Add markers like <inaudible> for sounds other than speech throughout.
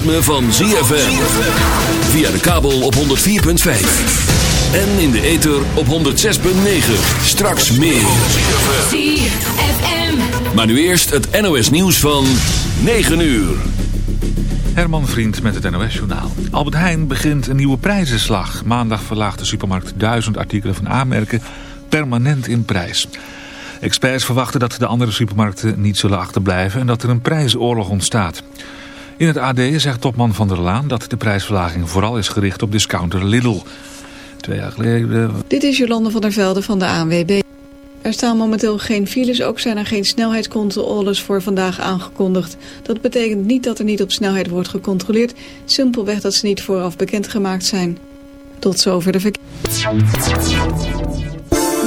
ritme van ZFM. Via de kabel op 104.5. En in de ether op 106.9. Straks meer. ZFM. Maar nu eerst het NOS nieuws van 9 uur. Herman Vriend met het NOS-journaal. Albert Heijn begint een nieuwe prijzenslag. Maandag verlaagt de supermarkt duizend artikelen van aanmerken permanent in prijs. Experts verwachten dat de andere supermarkten niet zullen achterblijven... en dat er een prijsoorlog ontstaat. In het AD zegt topman Van der Laan dat de prijsverlaging vooral is gericht op discounter Lidl. Twee jaar geleden... Dit is Jolande van der Velde van de ANWB. Er staan momenteel geen files, ook zijn er geen snelheidscontroles voor vandaag aangekondigd. Dat betekent niet dat er niet op snelheid wordt gecontroleerd, simpelweg dat ze niet vooraf bekendgemaakt zijn. Tot zover de verkeer.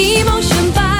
一梦生白。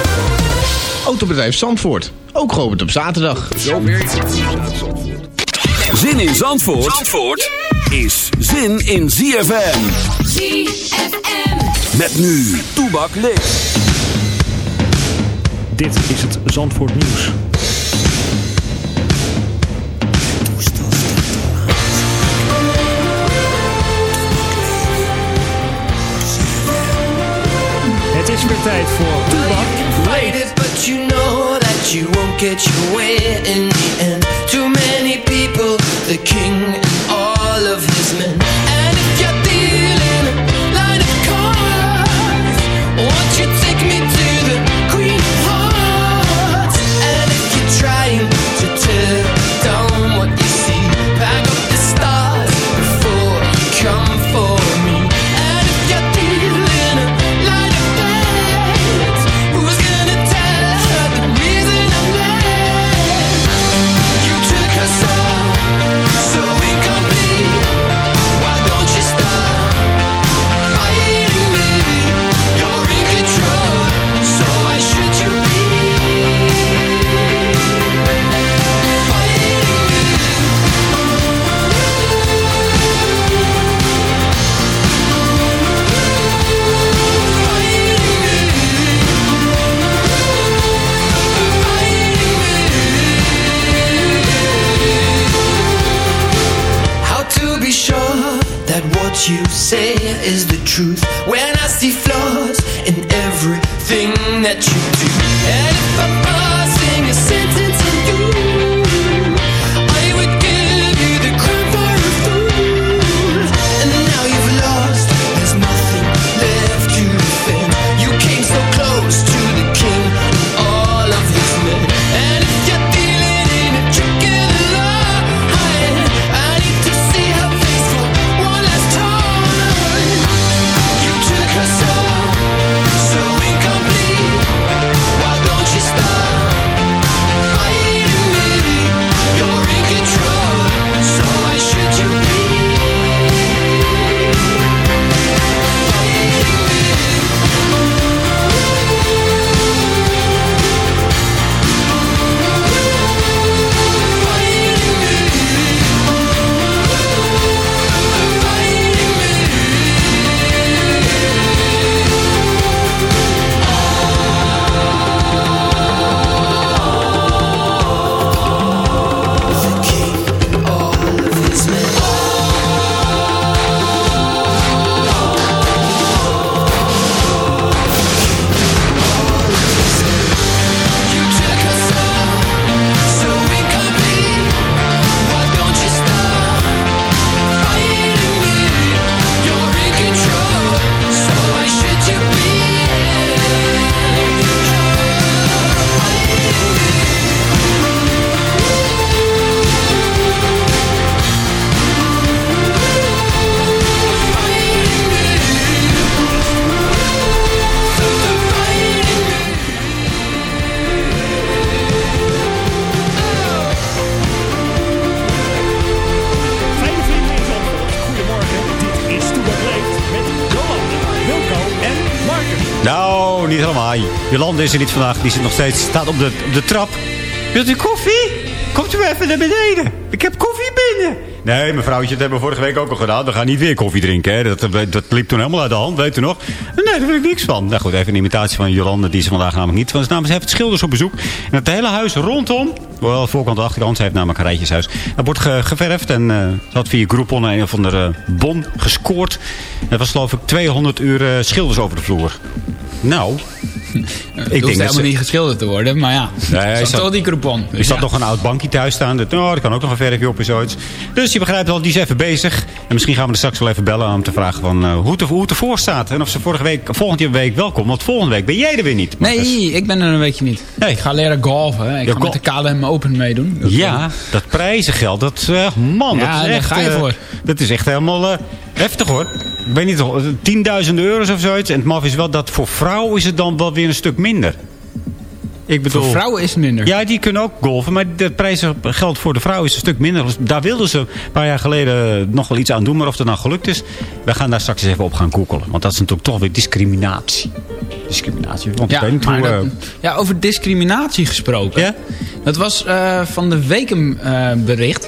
Autobedrijf Zandvoort, ook geopend op zaterdag. Zin in Zandvoort, Zandvoort is zin in ZFM. ZFM. Met nu Toebak leeft. Dit is het Zandvoort Nieuws. Het is weer tijd voor Toebak leeft. Get your way in the end. Too many people, the king Is er niet vandaag. Die zit nog steeds, staat op de, de trap. Wilt u koffie? Komt u even naar beneden. Ik heb koffie binnen. Nee, mevrouwtje, dat hebben we vorige week ook al gedaan. We gaan niet weer koffie drinken. Hè. Dat, dat liep toen helemaal uit de hand, weet u nog? Nee, daar wil ik niks van. Nou goed, even een imitatie van Jolande, die ze vandaag namelijk niet. Ze namens heeft schilders op bezoek. En het hele huis rondom, wel voorkant en achterkant, ze heeft namelijk een rijtjeshuis. Dat wordt ge- geverfd en eh, ze had via Groupon een of andere bon gescoord. Het was geloof ik 200 uur eh, schilders over de vloer. Nou, <laughs> Ik denk dat helemaal ze- niet geschilderd te worden, maar ja. Nee, zat toch die coupon. er zat nog een oud bankje thuis staan. Dat, oh, er kan ook nog een verfje op en zoiets. Dus je begrijpt al, die is even bezig. En misschien gaan we er straks wel even bellen om te vragen van, eh, hoe, het, hoe het ervoor staat. En of ze vorige week, volgende week welkom. Want volgende week ben jij er weer niet. Marcus. Nee, ik ben er een weekje niet. Nee. Ik ga leren golven. Ik Ja, ga met de KLM Open meedoen. Dat- Ja, dat prijzengeld, dat, eh, man, Ja, dat is daar echt... ga je eh, voor. Dat is echt helemaal eh, heftig hoor. Ik weet niet, toch, 10.000 euro's of zoiets. En het maf is wel dat voor vrouwen is het dan wel weer een stuk minder. Ik bedoel, Voor vrouwen is het minder. Ja, die kunnen ook golven. Maar de prijzengeld voor de vrouw is een stuk minder. Dus daar wilden ze een paar jaar geleden nog wel iets aan doen. Maar of dat nou gelukt is, we gaan daar straks eens even op gaan koekelen. Want dat is natuurlijk toch weer discriminatie. Discriminatie. Want ik Ja, hoe... dat- eh, ja, over discriminatie gesproken. Ja? Dat was eh, van de week een eh, bericht.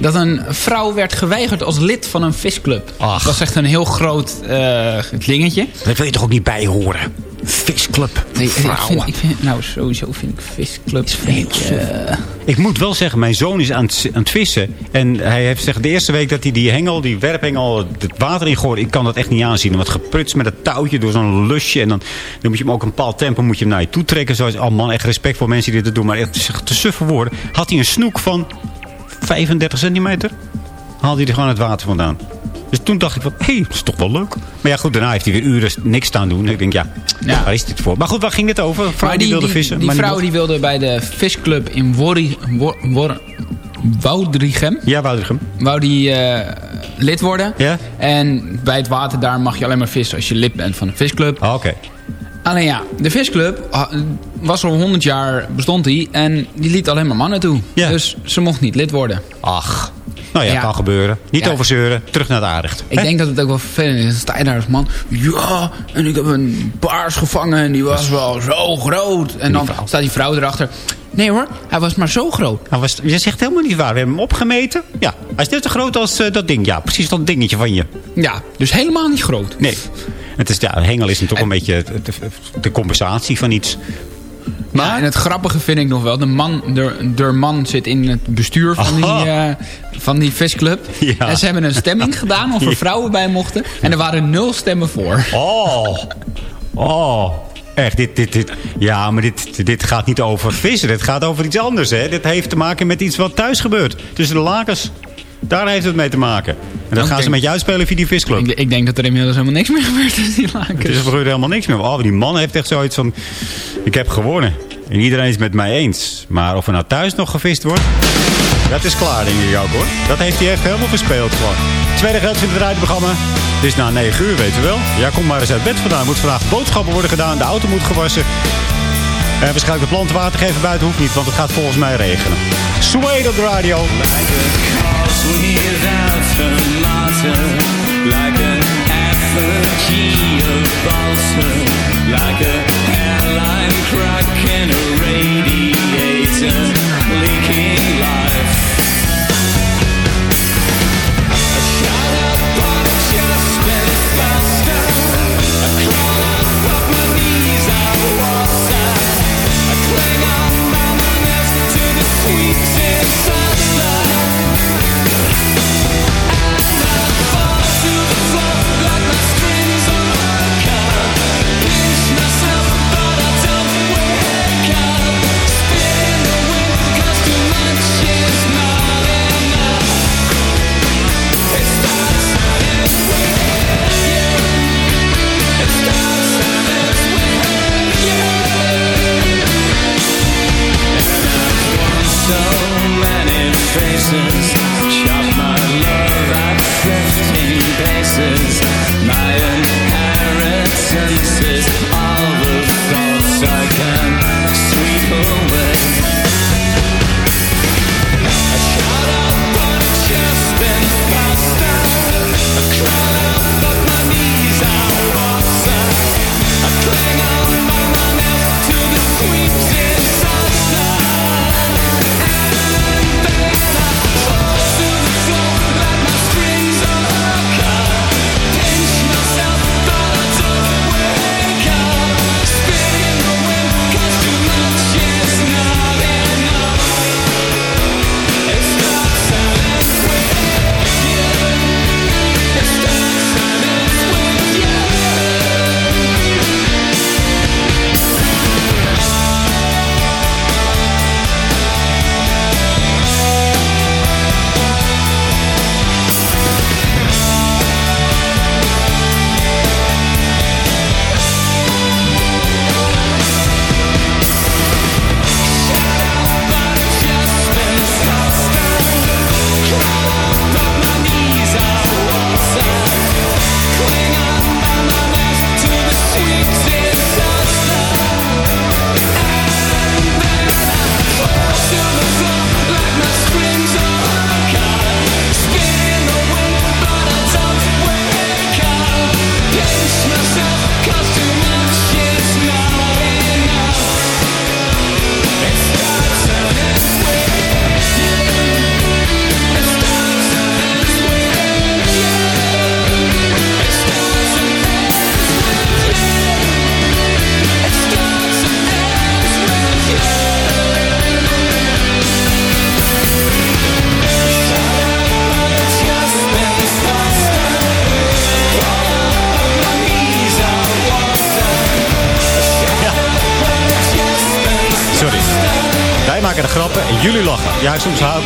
Dat een vrouw werd geweigerd als lid van een visclub. Ach. Dat was echt een heel groot eh dingetje. dat wil je toch ook niet bij horen? Visclub. Nee, ik vrouwen. vind, ik vind, nou, sowieso vind ik visclubs... Vind ik, eh, Ik moet wel zeggen, mijn zoon is aan het, aan het vissen. En hij heeft gezegd, de eerste week dat hij die hengel, die werphengel, het water in gooit. Ik kan dat echt niet aanzien. Wat gepruts met het touwtje door zo'n lusje. En dan, dan moet je hem ook een bepaald tempo moet je hem naar je toe trekken. Zoals, oh man, echt respect voor mensen die dit doen. Maar echt te- te suffe woorden. Had hij een snoek van 35 centimeter. Haalde hij er gewoon het water vandaan. Dus toen dacht ik van, hé, hey, dat is toch wel leuk. Maar ja, goed, daarna heeft hij weer uren niks staan doen. En ik denk, ja, Ja. waar is dit voor? Maar goed, waar ging dit over? Een vrouw die, wilde vissen. Die maar vrouw die wilde bij de visclub in Worri, Wor, Wor- Woudrichem... Ja, Woudrichem. wou die eh, lid worden. Ja? En bij het water daar mag je alleen maar vissen als je lid bent van de visclub. Ah, Oké. Alleen ja, de visclub was al 100 jaar bestond die en die liet alleen maar mannen toe. Ja. Dus ze mocht niet lid worden. Ach, nou ja, Ja. kan gebeuren. Niet Ja. overzeuren, terug naar het aardig. Ik denk dat het ook wel vervelend is. Sta je daar als man. Ja, en ik heb een paars gevangen en die was wel zo groot. En dan vrouw. staat die vrouw erachter. Nee hoor, hij was maar zo groot. Nou, was, je zegt helemaal niet waar. We hebben hem opgemeten. Ja, hij is net zo groot als eh, dat ding. Ja, precies dat dingetje van je. Ja, dus helemaal niet groot. Nee. Het is, ja, hengel is natuurlijk een beetje de compensatie van iets. Maar en het grappige vind ik nog wel. De man, de, de man zit in het bestuur van die, eh, van die visclub. Ja. En ze hebben een stemming <laughs> gedaan of er vrouwen bij mochten. En er waren nul stemmen voor. Oh. Oh. Echt, dit, dit, dit. Ja, maar dit, dit gaat niet over vissen. Dit gaat over iets anders, hè. Dit heeft te maken met iets wat thuis gebeurt. Tussen de lakens. Daar heeft het mee te maken. En Oké. gaan ze met je uitspelen via die visclub. Ik, ik denk dat er inmiddels helemaal niks meer gebeurt in die lakens. Er gebeurt helemaal niks meer. Oh, die man heeft echt zoiets van... Ik heb gewonnen. En iedereen is met mij eens. Maar of er nou thuis nog gevist wordt... Dat is klaar, denk ik hoor. Dat heeft hij echt helemaal verspeeld, gewoon. Tweede geld in het rijdenprogramma. Het is na 9 uur, weet je wel. Ja, kom maar eens uit bed vandaan. Moet vandaag boodschappen worden gedaan. De auto moet gewassen. En waarschijnlijk de planten water geven buiten hoeft niet. Want het gaat volgens mij regenen. Suede op de radio. Like crack and a radiator, leaking life.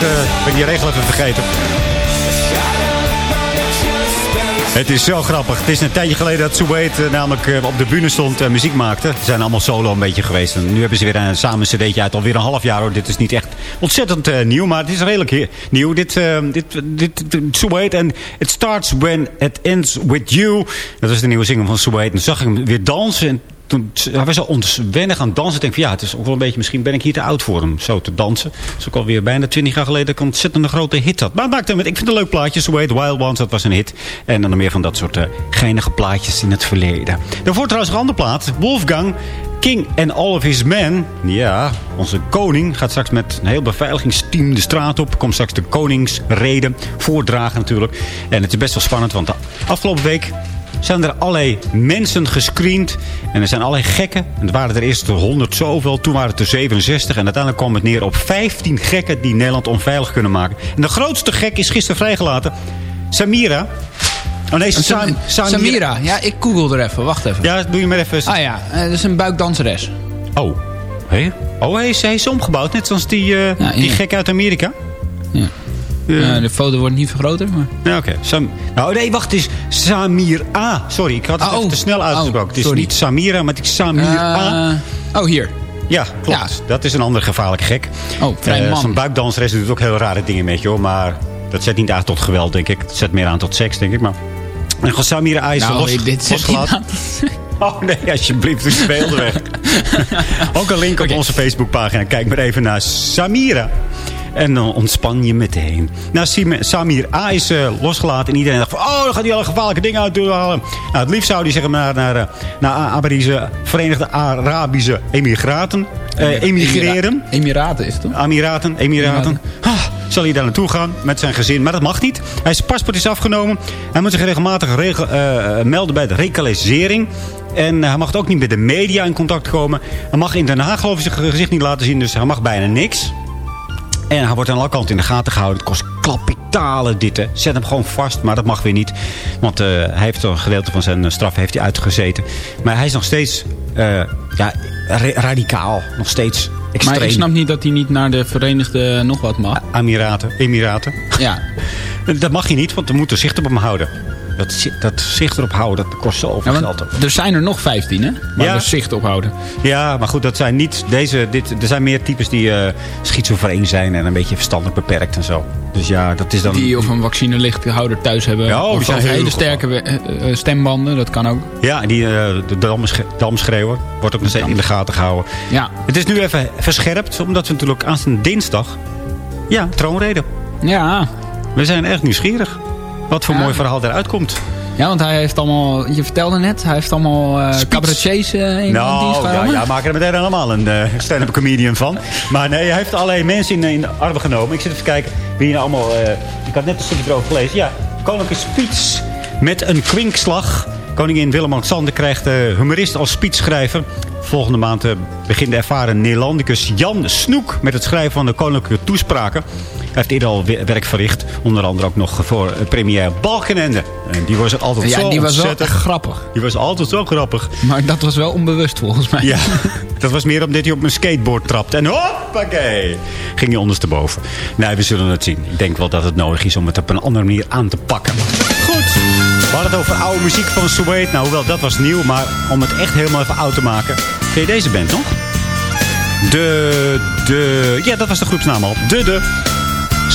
Hou ik, eh, ben die regel even vergeten. Het is zo grappig. Het is een tijdje geleden dat Suwade namelijk eh, op de bühne stond en muziek maakte. Ze zijn allemaal solo een beetje geweest. Nu hebben ze weer een, samen een cd'tje uit. Alweer een half jaar. Dit is niet echt ontzettend eh, nieuw, maar het is redelijk nieuw. Dit, dit, dit, dit en It Starts When It Ends With You. Dat is de nieuwe single van Suwade. En zag ik hem weer dansen. En toen hij was zo ontwennig aan dansen. Ik denk van ja, het is ook wel een beetje, misschien ben ik hier te oud voor hem zo te dansen. Dat is ook alweer bijna 20 jaar geleden dat ik een grote hit had. Maar het maakt hem, ik vind het een leuk plaatje. Sweet Wild Ones, dat was een hit. En dan meer van dat soort uh, geinige plaatjes in het verleden. Daarvoor trouwens een andere plaat. Wolfgang. King and All of His Men. Ja, onze koning gaat straks met een heel beveiligingsteam de straat op. Komt straks de koningsreden voordragen natuurlijk. En het is best wel spannend, want de afgelopen week zijn er allerlei mensen gescreend. En er zijn allerlei gekken. En er waren er eerst 100 zoveel. Toen waren het er 67. En uiteindelijk kwam het neer op 15 gekken die Nederland onveilig kunnen maken. En de grootste gek is gisteren vrijgelaten. Samira. Oh nee, Sam, Sam, Samira. Samira. Ja, ik google er even. Wacht even. Ja, doe je maar even. Ah ja, uh, dat is een buikdanseres. Oh. Hé? Oh, hij is, hij is omgebouwd. Net zoals die, uh, ja, die gek uit Amerika. Ja. Uh, de foto wordt niet vergroter. Maar... Ja, oké. Okay. Nou, nee, wacht. Het is Samir A. Sorry, ik had het oh, even te snel uitgesproken. Oh, het is niet Samira, maar het is Samir A. Oh, hier. Ja, klopt. Ja. Dat is een ander gevaarlijk gek. Oh, vrij man. Zo'n buikdanseres doet ook heel rare dingen met je, hoor. Maar dat zet niet aan tot geweld, denk ik. Het zet meer aan tot seks, denk ik. Maar... En gewoon Samira A is nou, los, dit losgelaten. Oh nee, alsjeblieft, dus speelde weg. <laughs> ook een link op okay. onze Facebookpagina. Kijk maar even naar Samira. En dan ontspan je meteen. Nou, Samir A is uh, losgelaten. En iedereen dacht van, oh, dan gaat hij alle gevaarlijke dingen uit halen. Nou, het liefst zou hij zeggen naar, naar, naar Arabische, Verenigde Arabische Emiraten. Uh, emigreren. Emiraten is het toch? Emiraten, Emiraten. Ah, zal hij daar naartoe gaan met zijn gezin. Maar dat mag niet. Hij zijn paspoort is afgenomen. Hij moet zich regelmatig regel, uh, melden bij de recalisering. En hij mag ook niet met de media in contact komen. Hij mag in Den Haag geloof ik zijn gezicht niet laten zien. Dus hij mag bijna niks. En hij wordt aan alle kanten in de gaten gehouden. Het kost kapitalen dit. Hè. Zet hem gewoon vast, maar dat mag weer niet. Want uh, hij heeft een gedeelte van zijn straf heeft hij uitgezeten. Maar hij is nog steeds uh, ja, radicaal. Nog steeds extreem. Maar ik snap niet dat hij niet naar de Verenigde nog wat mag. Emiraten. Emiraten. Ja. <laughs> dat mag hij niet, want we moeten zicht op hem houden. Dat, dat zicht erop houden, dat kost zoveel ja, geld. Er zijn er nog 15, hè? Waar ja. zicht op houden. Ja, maar goed, dat zijn niet deze... Dit, er zijn meer types die uh, schizofreen zijn en een beetje verstandelijk beperkt en zo. Dus ja, dat is dan... Die of een vaccinelichthouder thuis hebben. Ja, of, die zijn of hele sterke uh, stembanden, dat kan ook. Ja, en die, uh, de damschreeuwer wordt ook nog steeds in de gaten gehouden. Ja. Het is nu even verscherpt, omdat we natuurlijk aanstaande dinsdag... Ja, troonreden. Ja. We zijn echt nieuwsgierig. Wat voor ja. mooi verhaal eruit komt. Ja, want hij heeft allemaal, je vertelde net, hij heeft allemaal uh, cabaretiers uh, in nou, dienst ja, ja, maak er meteen allemaal een uh, stand-up comedian van. Maar nee, hij heeft allerlei mensen in, in de armen genomen. Ik zit even kijken wie je nou allemaal... ik had net een stukje erover gelezen. Ja, Koninklijke Speech met een kwinkslag. Koningin Willem-Alexander krijgt humorist als speechschrijver. Volgende maand begint de ervaren Nederlandicus Jan Snoek... met het schrijven van de koninklijke toespraken. Hij heeft eerder al werk verricht. Onder andere ook nog voor premier Balkenende. En die was altijd ja, zo die was wel grappig. Die was altijd zo grappig. Maar dat was wel onbewust volgens mij. Ja, <laughs> dat was meer omdat hij op mijn skateboard trapte. En hoppakee, ging hij ondersteboven. Nee, we zullen het zien. Ik denk wel dat het nodig is om het op een andere manier aan te pakken. Goed. We hadden het over oude muziek van Suede. Nou, hoewel, dat was nieuw. Maar om het echt helemaal even oud te maken. Ken je deze band nog? De, de... Ja, dat was de groepsnaam al. De, de...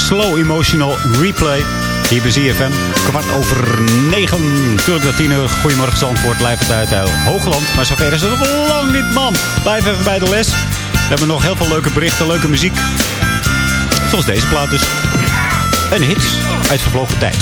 Slow Emotional Replay. Hier bij ZFM. Kwart over negen. Natuurlijk dat tien uur. Goedemorgen Zandvoort. Blijf het uit uit Hoogland. Maar zover is het nog lang niet, man. Blijf even bij de les. We hebben nog heel veel leuke berichten. Leuke muziek. Zoals deze plaat dus. Een hit uit vervlogen tijd.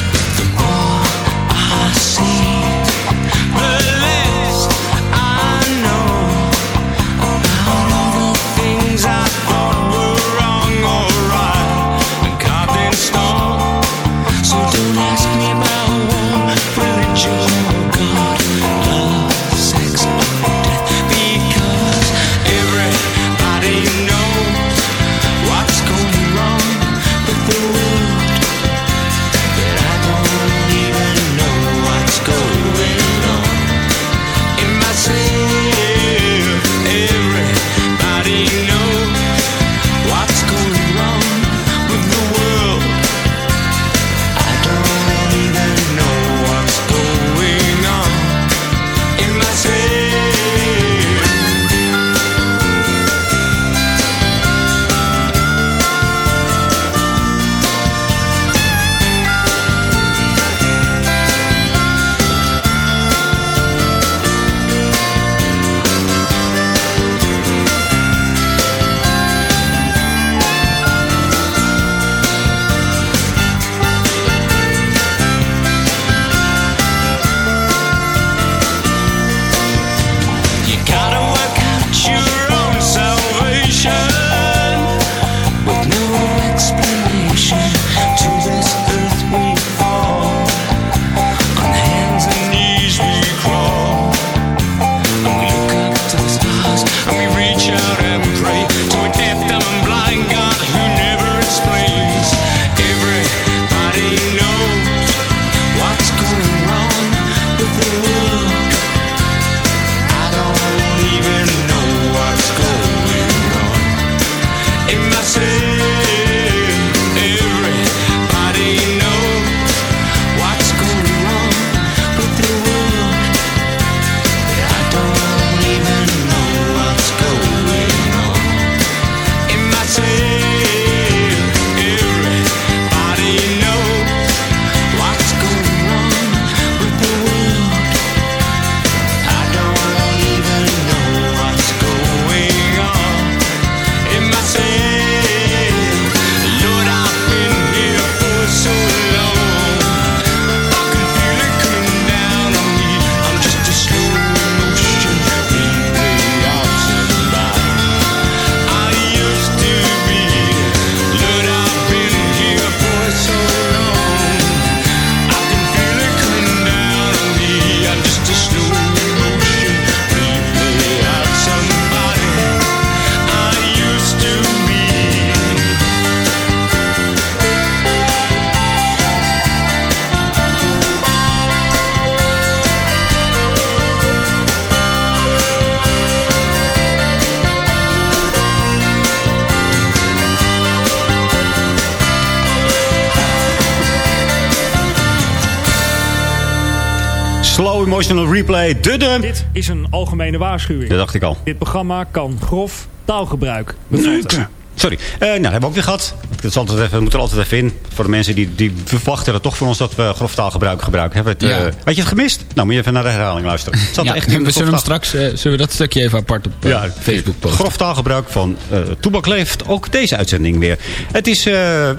Replay. Dit is een algemene waarschuwing. Dat dacht ik al. Dit programma kan grof taalgebruik bevatten. Sorry. Eh, nou, dat hebben we ook weer gehad. Dat is altijd even, we moeten er altijd even in. Voor de mensen die, die verwachten dat toch van ons dat we grof taalgebruik gebruiken. Hebben we het, Ja. eh, had je het gemist? Nou, moet je even naar de herhaling luisteren. Het zat Ja, echt in we zullen hem straks eh, zullen we dat stukje even apart op Ja, Facebook posten. Grof taalgebruik van eh Toebak leeft ook deze uitzending weer. Het is eh,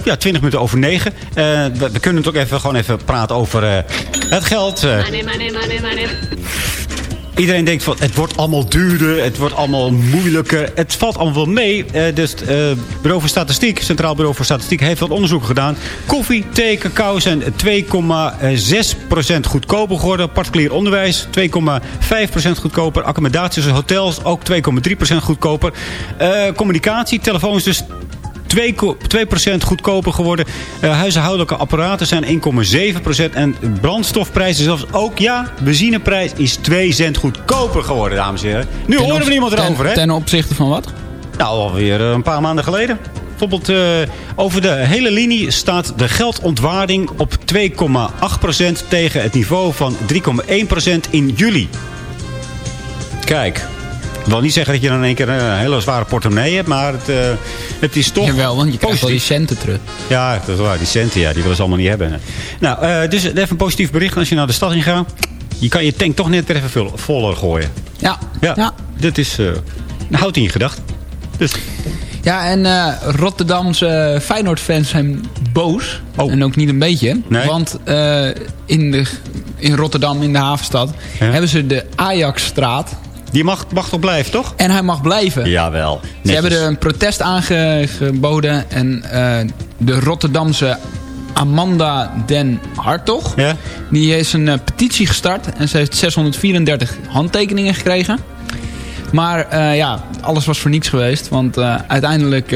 ja, 20 minuten over 9. Eh, we, we kunnen het ook even, gewoon even praten over eh, het geld. eh. Iedereen denkt van het wordt allemaal duurder, het wordt allemaal moeilijker. Het valt allemaal wel mee. Eh, dus het eh, Bureau voor Statistiek, Centraal Bureau voor Statistiek, heeft wat onderzoek gedaan. Koffie, thee, cacao zijn 2,6% goedkoper geworden. Particulier onderwijs 2,5% goedkoper. Accommodaties en hotels ook 2,3% goedkoper. Eh, communicatie, telefoons dus 2, ko- 2% goedkoper geworden. Eh, huishoudelijke apparaten zijn 1,7%. En brandstofprijzen zelfs ook, ja, benzineprijs is 2 cent goedkoper geworden, dames en heren. Nu horen we niemand erover, hè? Ten opzichte van wat? Nou, alweer eh, een paar maanden geleden. Bijvoorbeeld eh, over de hele linie staat de geldontwaarding op 2,8% tegen het niveau van 3,1% in juli. Kijk, ik wil niet zeggen dat je dan in één keer een hele zware portemonnee hebt, maar het, eh, het is toch Jawel, want je krijgt wel positief. centen terug. Ja, dat is waar. Die centen, ja, die willen ze allemaal niet hebben. Nou, eh, dus even een positief bericht als je naar de stad in gaat. Je kan je tank toch net even voller gooien. Ja, Ja, ja. dat is... eh houd in je gedacht. Dus, Ja, en eh, Rotterdamse Feyenoord-fans zijn boos. Oh. En ook niet een beetje. Nee. Want eh, in, de, in Rotterdam, in de havenstad, Ja. hebben ze de Ajaxstraat. Die mag, mag toch blijven, toch? En hij mag blijven. Jawel. Ze hebben er een protest aangeboden. En eh, de Rotterdamse Amanda den Hartog... Ja? die is een eh, petitie gestart. En ze heeft 634 handtekeningen gekregen. Maar eh, ja, alles was voor niets geweest. Want uiteindelijk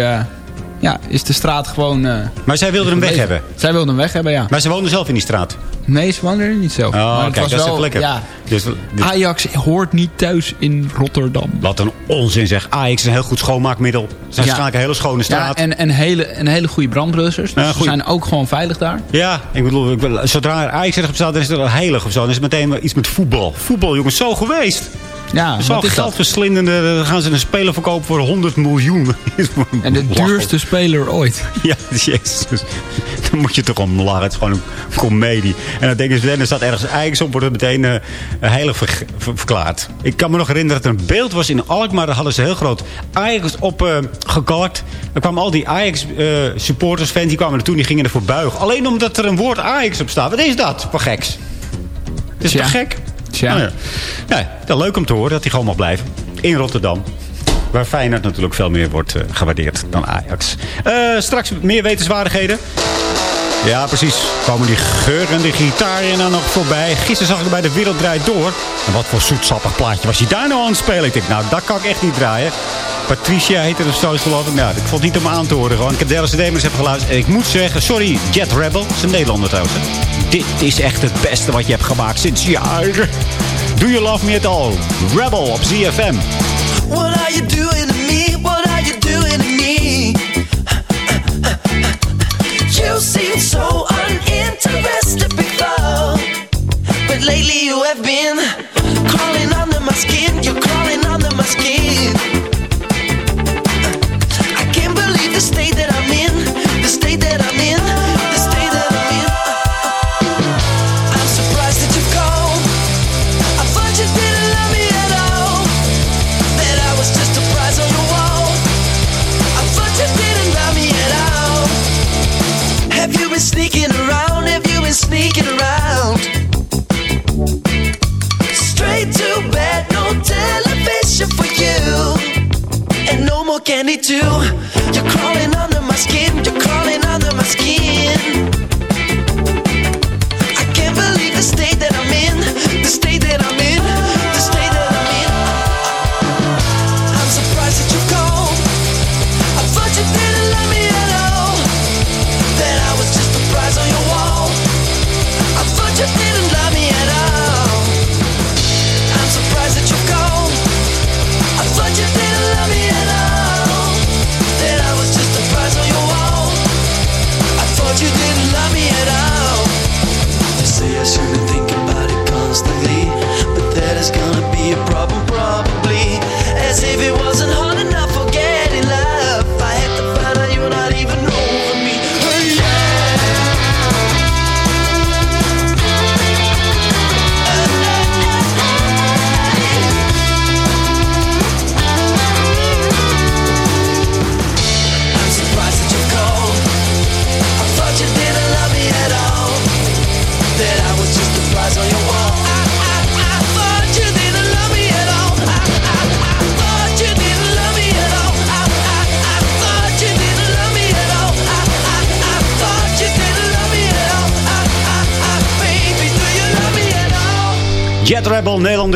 ja, is de straat gewoon... Maar zij wilden hem weg hebben. Zij wilden hem weg hebben, ja. Maar ze woonden zelf in die straat. Nee, ze woonden er niet zo. Oh, maar het kijk, was dat is wel, lekker. Ja, Dus, dus- Ajax hoort niet thuis in Rotterdam. wat een onzin zeg. Ajax is een heel goed schoonmaakmiddel. Ze Ja. waarschijnlijk een hele schone Ja, straat. Ja, en, en, hele, en hele goede brandblussers. Dus Ja, ze zijn ook gewoon veilig daar. ik bedoel, ik zodra er Ajax ergens op staat, dan is het wel heilig of zo. Dan is het meteen iets met voetbal. Voetbal, jongens, zo geweest. Ja, Zo'n geldverslindende, dan gaan ze een speler verkopen voor 100 miljoen. <laughs> En de duurste speler ooit. <laughs> Ja, jezus. <laughs> Dan moet je toch om lachen. Het is gewoon een komedie. En dan denken ze er staat ergens Ajax op, wordt het meteen eh, heilig ver- ver- verklaard. Ik kan me nog herinneren dat er een beeld was in Alkmaar. Daar hadden ze heel groot Ajax op eh gekalkt. Er kwamen al die Ajax eh, supporters, fans, die kwamen naartoe en die gingen ervoor buigen. Alleen omdat er een woord Ajax op staat. Wat is dat voor geks? Het is toch gek? Tja. Nou ja. Ja, dat is leuk om te horen dat hij gewoon mag blijven. In Rotterdam. Waar Feyenoord natuurlijk veel meer wordt gewaardeerd dan Ajax. Straks meer wetenswaardigheden. Ja, precies. Komen die geurende gitaren dan nog voorbij. Gisteren zag ik bij de Wereld Draait Door. En wat voor zoetsappig plaatje was hij daar nou aan het spelen? Ik denk, nou, dat kan ik echt niet draaien. Patricia heette er zo geloof ik. Nou, ik vond het niet om aan te horen. Gewoon. Ik heb de hele CD geluisterd. En ik moet zeggen, sorry, Jet Rebel. Is een Nederlander trouwens. Dit is echt het beste wat je hebt gemaakt sinds jaren. Do you love me at all? Rebel op ZFM. What are you doing You seem so uninterested before, but lately you have been crawling under no more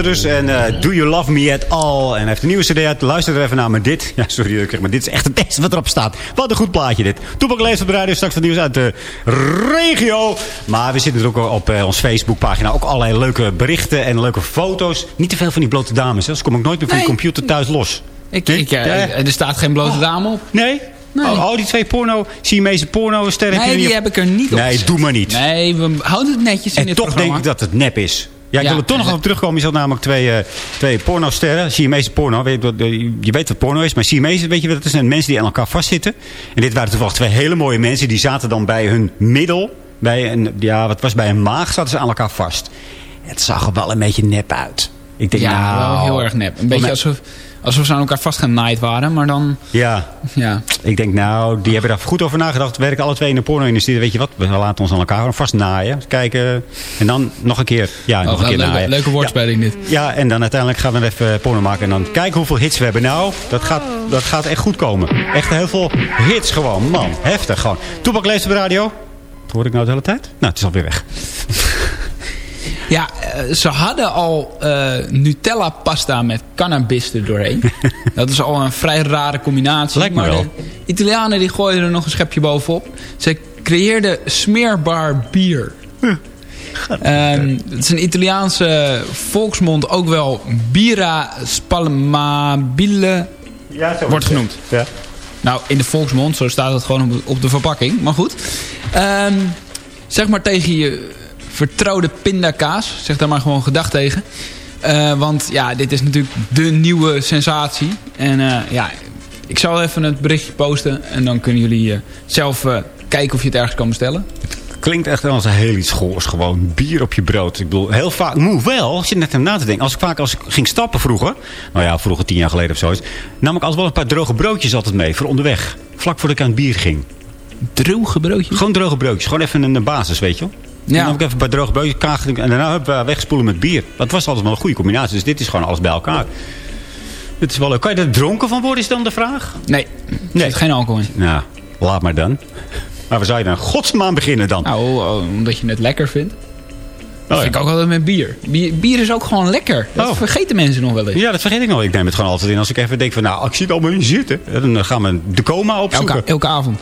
dus. En eh, Do You Love Me At All. En hij heeft een nieuwe cd uit. Luister er even naar. Maar dit, <laughs> ja, sorry dat maar dit is echt het beste wat erop staat. Wat een goed plaatje dit. Toepak leest op de radio straks van nieuws uit de regio. Maar we zitten er ook op uh, ons Facebookpagina. Ook allerlei leuke berichten en leuke foto's. Niet te veel van die blote dames. Hè. Kom ik nooit meer van Nee. de computer thuis los. Ik, ik, eh, Er staat geen blote dame op. Nee? Nee. Oh, oh, die twee porno, Siamese porno sterren. Nee, die heb ik er niet op Nee, doe maar niet. Nee, we houden het netjes in En dit toch programma. denk ik dat het nep is. Ja, ik wil er toch nog op terugkomen. Je zat namelijk twee, eh twee pornosterren. Siamese porno. Weet, je wat- je weet wat porno is. Maar Siamese, weet je wat? Dat zijn mensen die aan elkaar vastzitten. En dit waren toevallig twee hele mooie mensen. Die zaten dan bij hun middel. Bij een, ja, wat was bij een maag zaten ze aan elkaar vast. Het zag er wel een beetje nep uit. Ik denk, ja, nou, wel heel erg nep. Een beetje alsof, alsof ze aan elkaar vastgenaaid waren. Maar dan, Ja, ja. ik denk nou, die hebben daar goed over nagedacht. We werken alle twee in de porno-industrie. Weet je wat, we laten ons aan elkaar vastnaaien. Kijken. En dan nog een keer. Ja, nog Oh, een keer leuke, naaien. leuke woordspeling dit. Ja, en dan uiteindelijk gaan we even porno maken. En dan kijken hoeveel hits we hebben. Nou, dat gaat, dat gaat echt goed komen. Echt heel veel hits gewoon. Man, heftig gewoon. Toepak leest op de radio. Dat hoor ik nou de hele tijd? Nou, het is alweer weg. Ja, eh, ze hadden al eh, Nutella pasta met cannabis er doorheen. <laughs> dat is al een vrij rare combinatie. Lijkt me maar wel. de Italianen die gooiden er nog een schepje bovenop. Ze creëerden smeerbaar bier. Ehm, het is een Italiaanse volksmond ook wel Bira Spalmabile Ja, zo wordt genoemd. Ja. Nou, in de volksmond, zo staat het gewoon op, op de verpakking. Maar goed. Ehm, zeg maar tegen je vertrouwde pindakaas. Zeg daar maar gewoon gedag tegen. Eh, want ja, dit is natuurlijk de nieuwe sensatie. En eh, ja, ik zal even het berichtje posten. En dan kunnen jullie eh, zelf kijken of je het ergens kan bestellen. Klinkt echt als een heel iets goors. Gewoon bier op je brood. Ik bedoel, heel vaak... Moet wel, als je net hem na te denken. Als ik vaak als ik ging stappen vroeger. Nou ja, vroeger tien jaar geleden of zoiets. Nam ik altijd wel een paar droge broodjes altijd mee. Voor onderweg. Vlak voordat ik aan het bier ging. Droge broodjes? Gewoon droge broodjes. Gewoon even een basis, weet je wel. Ja. Dan heb ik even paar droge kagen. En daarna hebben we weggespoelen met bier. Dat was altijd wel een goede combinatie. Dus dit is gewoon alles bij elkaar. Het is wel leuk. Kan je er dronken van worden, is dan de vraag? Nee, er zit geen alcohol in. Nou, laat maar dan. Maar waar zou je dan godsmaan beginnen dan? Nou, oh, omdat je het lekker vindt. Oh, Dat vind ik ook altijd met bier. bier. Bier is ook gewoon lekker. Dat Oh. vergeten mensen nog wel eens. Ja, dat vergeet ik nog. Ik neem het gewoon altijd in als ik even denk van... Nou, ik zie het allemaal in zitten. Dan gaan we de coma opzoeken. Elke, elke avond.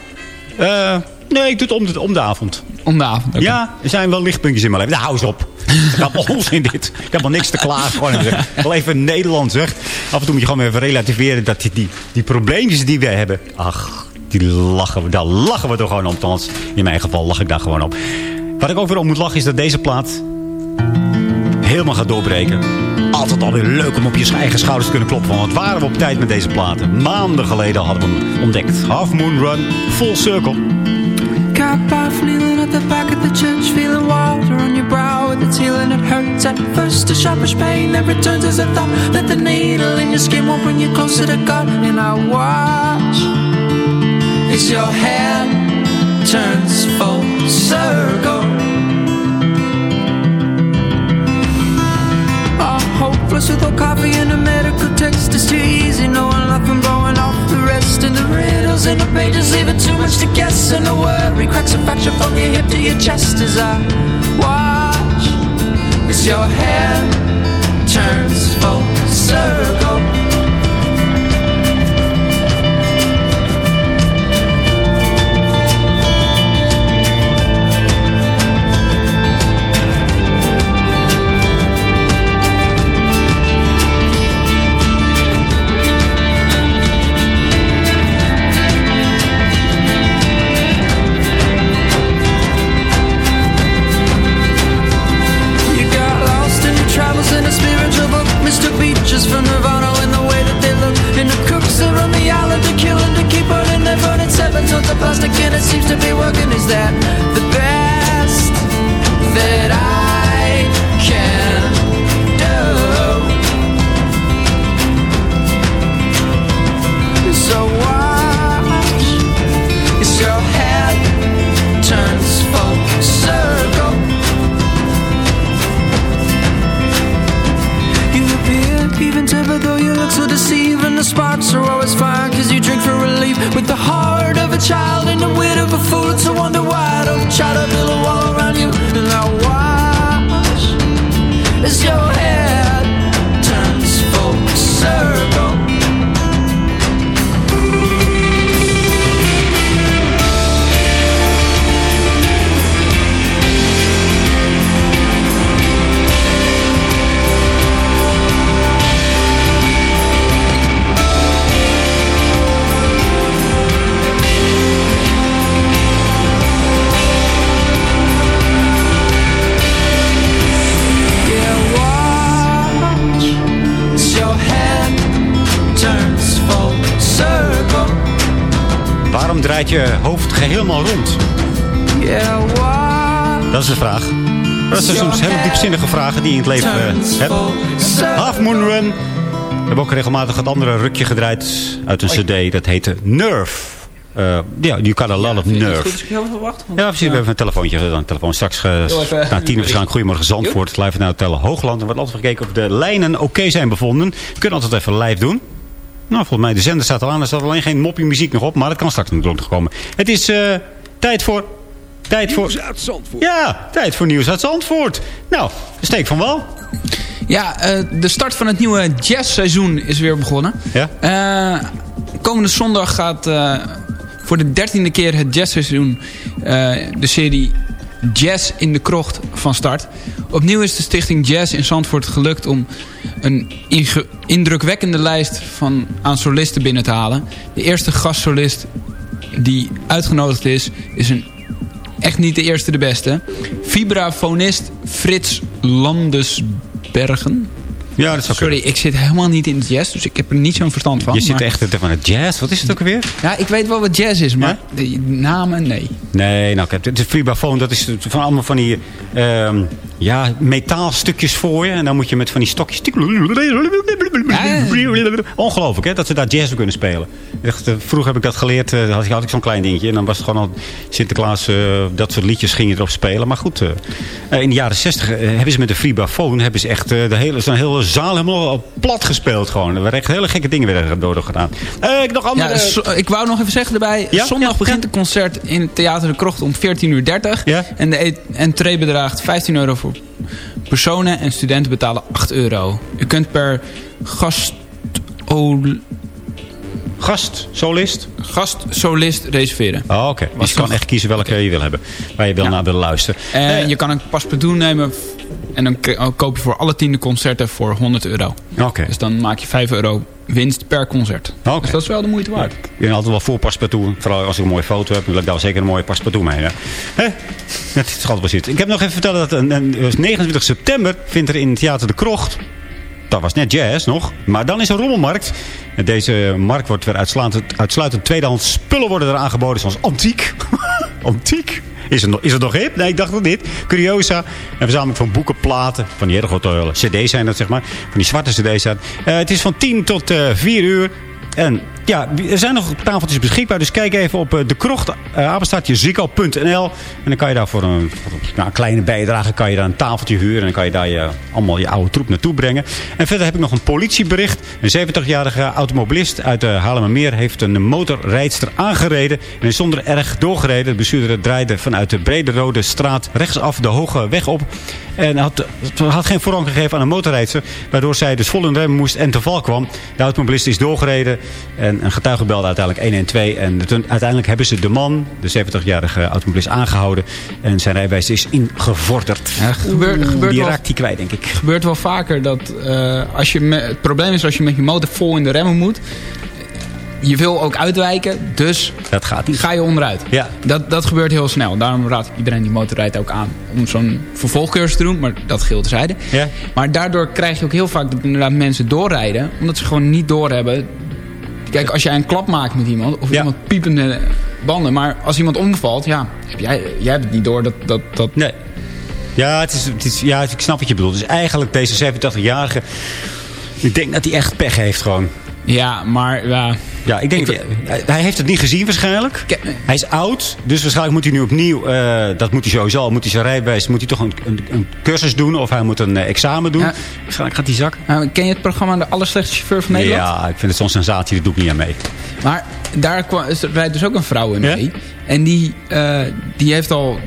Eh, nee, ik doe het om de, om de avond. Om de avond. Ja, er zijn wel lichtpuntjes in mijn leven. Nou, hou eens op. Ik heb <laughs> onzin dit. Ik heb wel niks te klagen. Gewoon wel even Nederland, zeg. Af en toe moet je gewoon even relativeren... dat die, die, die probleempjes die we hebben... Ach, die lachen we, daar lachen we toch gewoon om. Althans, in mijn geval lach ik daar gewoon op. Wat ik ook weer om moet lachen is dat deze plaat... helemaal gaat doorbreken. Altijd alweer leuk om op je eigen schouders te kunnen kloppen. Want waren we op tijd met deze platen. Maanden geleden hadden we hem ontdekt. Half Moon Run, Full Circle. Got by kneeling at the back of the church, feeling water on your brow with its healing. It hurts at first, a sharpish pain that returns as a thought that the needle in your skin won't bring you closer to God. And I watch as your hand turns full circle. Hopeless without coffee and a medical text is too easy. Knowing nothing blowing off the rest. And the riddles in the pages leaving too much to guess. And the worry cracks a fracture from your hip to your chest as I watch as your hand turns full circle. Diepzinnige vragen die je in het leven eh, hebt. Half Moon Run. We hebben ook regelmatig het andere rukje gedraaid uit een cd. Dat heette Nerve. Eh, Ja, you got a lot of nerve. Goed, is ik heel. Ja, precies. We hebben een telefoontje gedaan. Een telefoon straks uh, na tien uur waarschijnlijk. Goedemorgen Zandvoort. Live naar Hotel Hoogland. Er wordt altijd gekeken of de lijnen oké zijn bevonden. We kunnen altijd even live doen. Nou, volgens mij de zender staat al aan. Er staat alleen geen moppie muziek nog op. Maar dat kan straks natuurlijk nog komen. Het is eh, tijd voor... Tijd voor... uit Zandvoort. Ja, tijd voor nieuws uit Zandvoort. Nou, steek van wel. Ja, eh, de start van het nieuwe jazzseizoen is weer begonnen. Ja? Eh, komende zondag gaat eh, voor de dertiende keer het jazzseizoen eh, de serie Jazz in de Krocht van start. Opnieuw is de stichting Jazz in Zandvoort gelukt om een indrukwekkende lijst van, aan solisten binnen te halen. De eerste gastsolist die uitgenodigd is, is een echt niet de eerste de beste. Vibrafonist Frits Landesbergen. Ja, dat zou Sorry, ik zit helemaal niet in het jazz, dus ik heb er niet zo'n verstand van. Je zit echt van het jazz. Wat is het ook alweer? Ja, ik weet wel wat jazz is, maar de namen, nee. Nee, nou kijk, het is vibrafoon. Dat is van allemaal van die ehm, ja, metaalstukjes voor je. En dan moet je met van die stokjes... Ongelooflijk, hè? Dat ze daar jazz op kunnen spelen. Echt, eh, vroeger heb ik dat geleerd. eh, had, ik- had ik zo'n klein dingetje. En dan was het gewoon al Sinterklaas... eh, dat soort liedjes gingen erop spelen. Maar goed, in de jaren zestig hebben ze met de vibrafoon... hebben ze echt de hele, zo'n hele zaal helemaal plat gespeeld gewoon. Er werden echt hele gekke dingen weer door gedaan. Ik nog andere... Ja, ik wou nog even zeggen erbij. Ja? Zondag Ja, begint het concert in het Theater de Krocht om 14.30 uur. En de e- entree bedraagt 15 euro voor personen. En studenten betalen 8 euro. U kunt per gast... Gast, solist? Gast, solist reserveren. Oh, oké. Dus je kan echt kiezen welke je wil hebben. Waar je wil naar wil luisteren. En je kan een paspartout nemen. En dan kri- koop je voor alle tiende concerten voor 100 euro. Oké. Dus dan maak je 5 euro winst per concert. Oké. Dus dat is wel de moeite waard. Ik ben altijd wel voor paspartout. Vooral als ik een mooie foto heb, wil ik daar zeker een mooie paspartout mee. Hè? Hè? Dat is altijd wel zit. Ik heb nog even vertellen dat een, een, 29 september vindt er in het Theater de Krocht... Dat was net jazz nog. Maar dan is er rommelmarkt. Deze markt wordt weer uitsluitend, uitsluitend tweedehands spullen worden er aangeboden. Zoals antiek. <laughs> antiek. Is het, nog, is het nog hip? Nee, ik dacht het niet. Curiosa. En verzameling van boeken, platen. Van die hele grote eh, cd's zijn dat, zeg maar. Van die zwarte cd's zijn. Eh, het is van 10 tot eh 4 uur. En ja, er zijn nog tafeltjes beschikbaar. Dus kijk even op eh, de krocht. Zikko.nl. En dan kan je daar voor een, nou, kleine bijdrage kan je daar een tafeltje huren. En dan kan je daar je, allemaal je oude troep naartoe brengen. En verder heb ik nog een politiebericht. Een 70-jarige automobilist uit Haarlemmermeer heeft een motorrijdster aangereden. En is zonder erg doorgereden. De bestuurder draaide vanuit de Brede Rode straat rechtsaf de hoge weg op. En had, had geen voorrang gegeven aan een motorrijdster. Waardoor zij dus vol in rem moest en te val kwam. De automobilist is doorgereden. En een getuige belde uiteindelijk 112. En toen, uiteindelijk hebben ze de man, de 70-jarige automobilist, aangehouden. En zijn rijbewijs is ingevorderd. Ja, gebeurt, gebeurt Die wel, raakt hij kwijt, denk ik. gebeurt wel vaker dat eh, als je me- het probleem is als je met je motor vol in de remmen moet. Je wil ook uitwijken, dus Dat gaat niet. ga je onderuit. Ja. Dat, dat gebeurt heel snel. Daarom raad ik iedereen die motorrijdt ook aan om zo'n vervolgcursus te doen. Maar dat geldt terzijde. Ja. Maar daardoor krijg je ook heel vaak dat inderdaad mensen doorrijden. Omdat ze gewoon niet doorhebben. Kijk, als jij een klap maakt met iemand. Of Ja. iemand piepende banden. Maar als iemand omvalt. Ja, heb jij, jij hebt het niet door dat... dat, dat Nee. Ja, het is, het is, ja, ik snap wat je bedoelt. Dus eigenlijk deze 87-jarige... Ik denk dat hij echt pech heeft gewoon. ja, maar... Ja, Ja, ik denk, Ik- dat hij- heeft het niet gezien waarschijnlijk. Hij is oud, dus waarschijnlijk moet hij nu opnieuw, eh, dat moet hij sowieso, al moet hij zijn rijbewijs, moet hij toch een, een, een cursus doen of hij moet een eh, examen doen. Ja. Waarschijnlijk gaat hij zak. nou, ken je het programma De Allerslechtste Chauffeur van Nederland? Ja, ik vind het zo'n sensatie, daar doe ik niet aan mee. Maar daar kwa- is- rijdt dus ook een vrouw in Ja? mee. En die, eh, die heeft al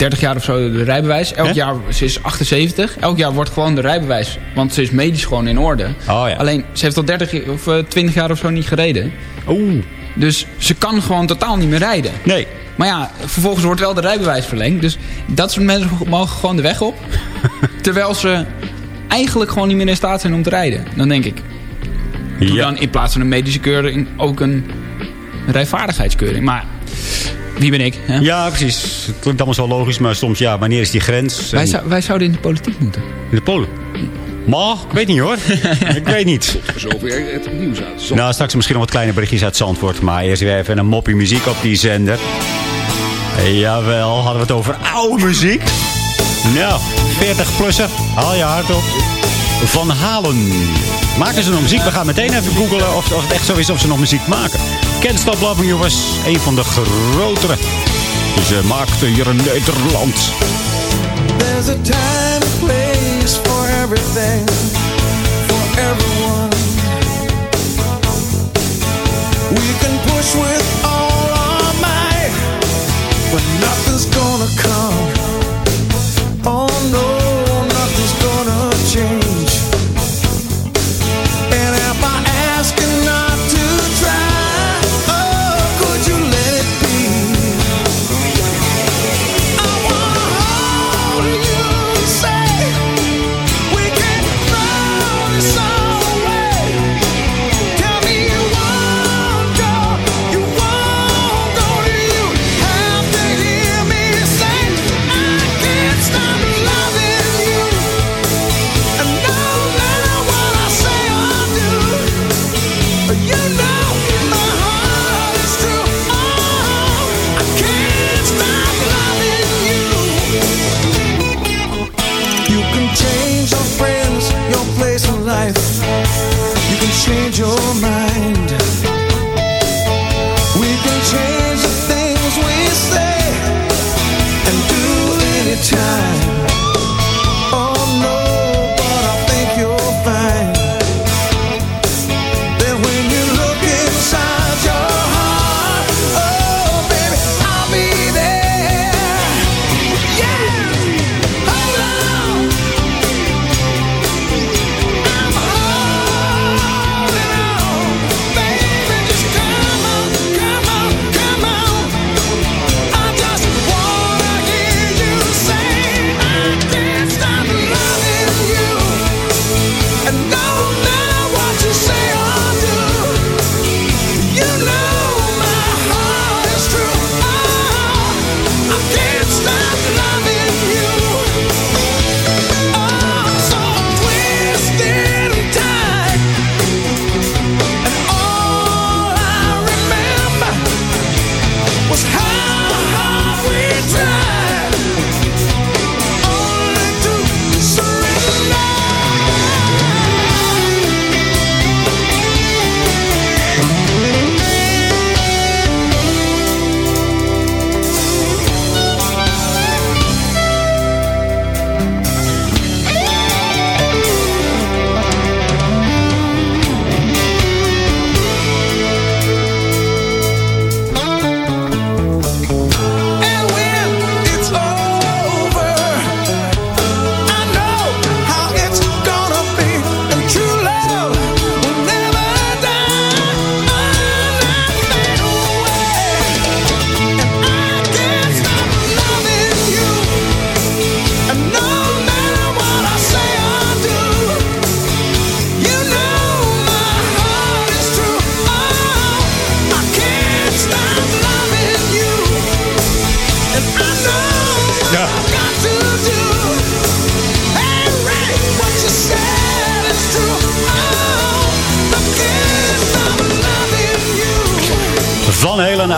30 jaar of zo de rijbewijs. Elk Ja? jaar, ze is 78. Elk jaar wordt gewoon de rijbewijs. Want ze is medisch gewoon in orde. Oh ja. Alleen, ze heeft al 30 of eh, 20 jaar of zo niet gereden. Oeh. Dus ze kan gewoon totaal niet meer rijden. Nee. Maar ja, vervolgens wordt wel de rijbewijs verlengd. Dus dat soort mensen mogen gewoon de weg op. <laughs> terwijl ze eigenlijk gewoon niet meer in staat zijn om te rijden. Dan denk ik, doe Ja. dan in plaats van een medische keuring ook een rijvaardigheidskeuring. Maar wie ben ik? Hè? ja, precies. Het klinkt allemaal zo logisch, maar soms, ja, wanneer is die grens? Wij, En zou- wij zouden in de politiek moeten. in de Polen. Maar, ik weet niet hoor. <laughs> ik weet niet. Zover het nieuws uit. Nou, straks misschien nog wat kleine berichtjes uit Zandvoort. Maar eerst weer even een moppie muziek op die zender. Jawel, hadden we het over oude muziek? Nou, 40-plusser, haal je hart op. Van Halen. Maken ze nog muziek? We gaan meteen even googlen of, of het echt zo is of ze nog muziek maken. Can't Stop Loving You was een van de grotere. Ze maakten hier in Nederland. There's a time place for everything, for everyone. We can push with all our might, but nothing's gonna come. Oh no,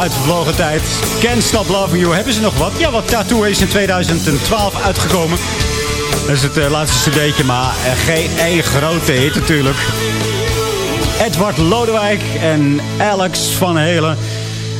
Van Helen uit vervlogen tijd. Can't Stop Loving You. Hebben ze nog wat? Ja, wat Tattoo is in 2012 uitgekomen. Dat is het eh, laatste cd'tje, maar eh, geen grote hit natuurlijk. Edward Lodewijk en Alex van Helen.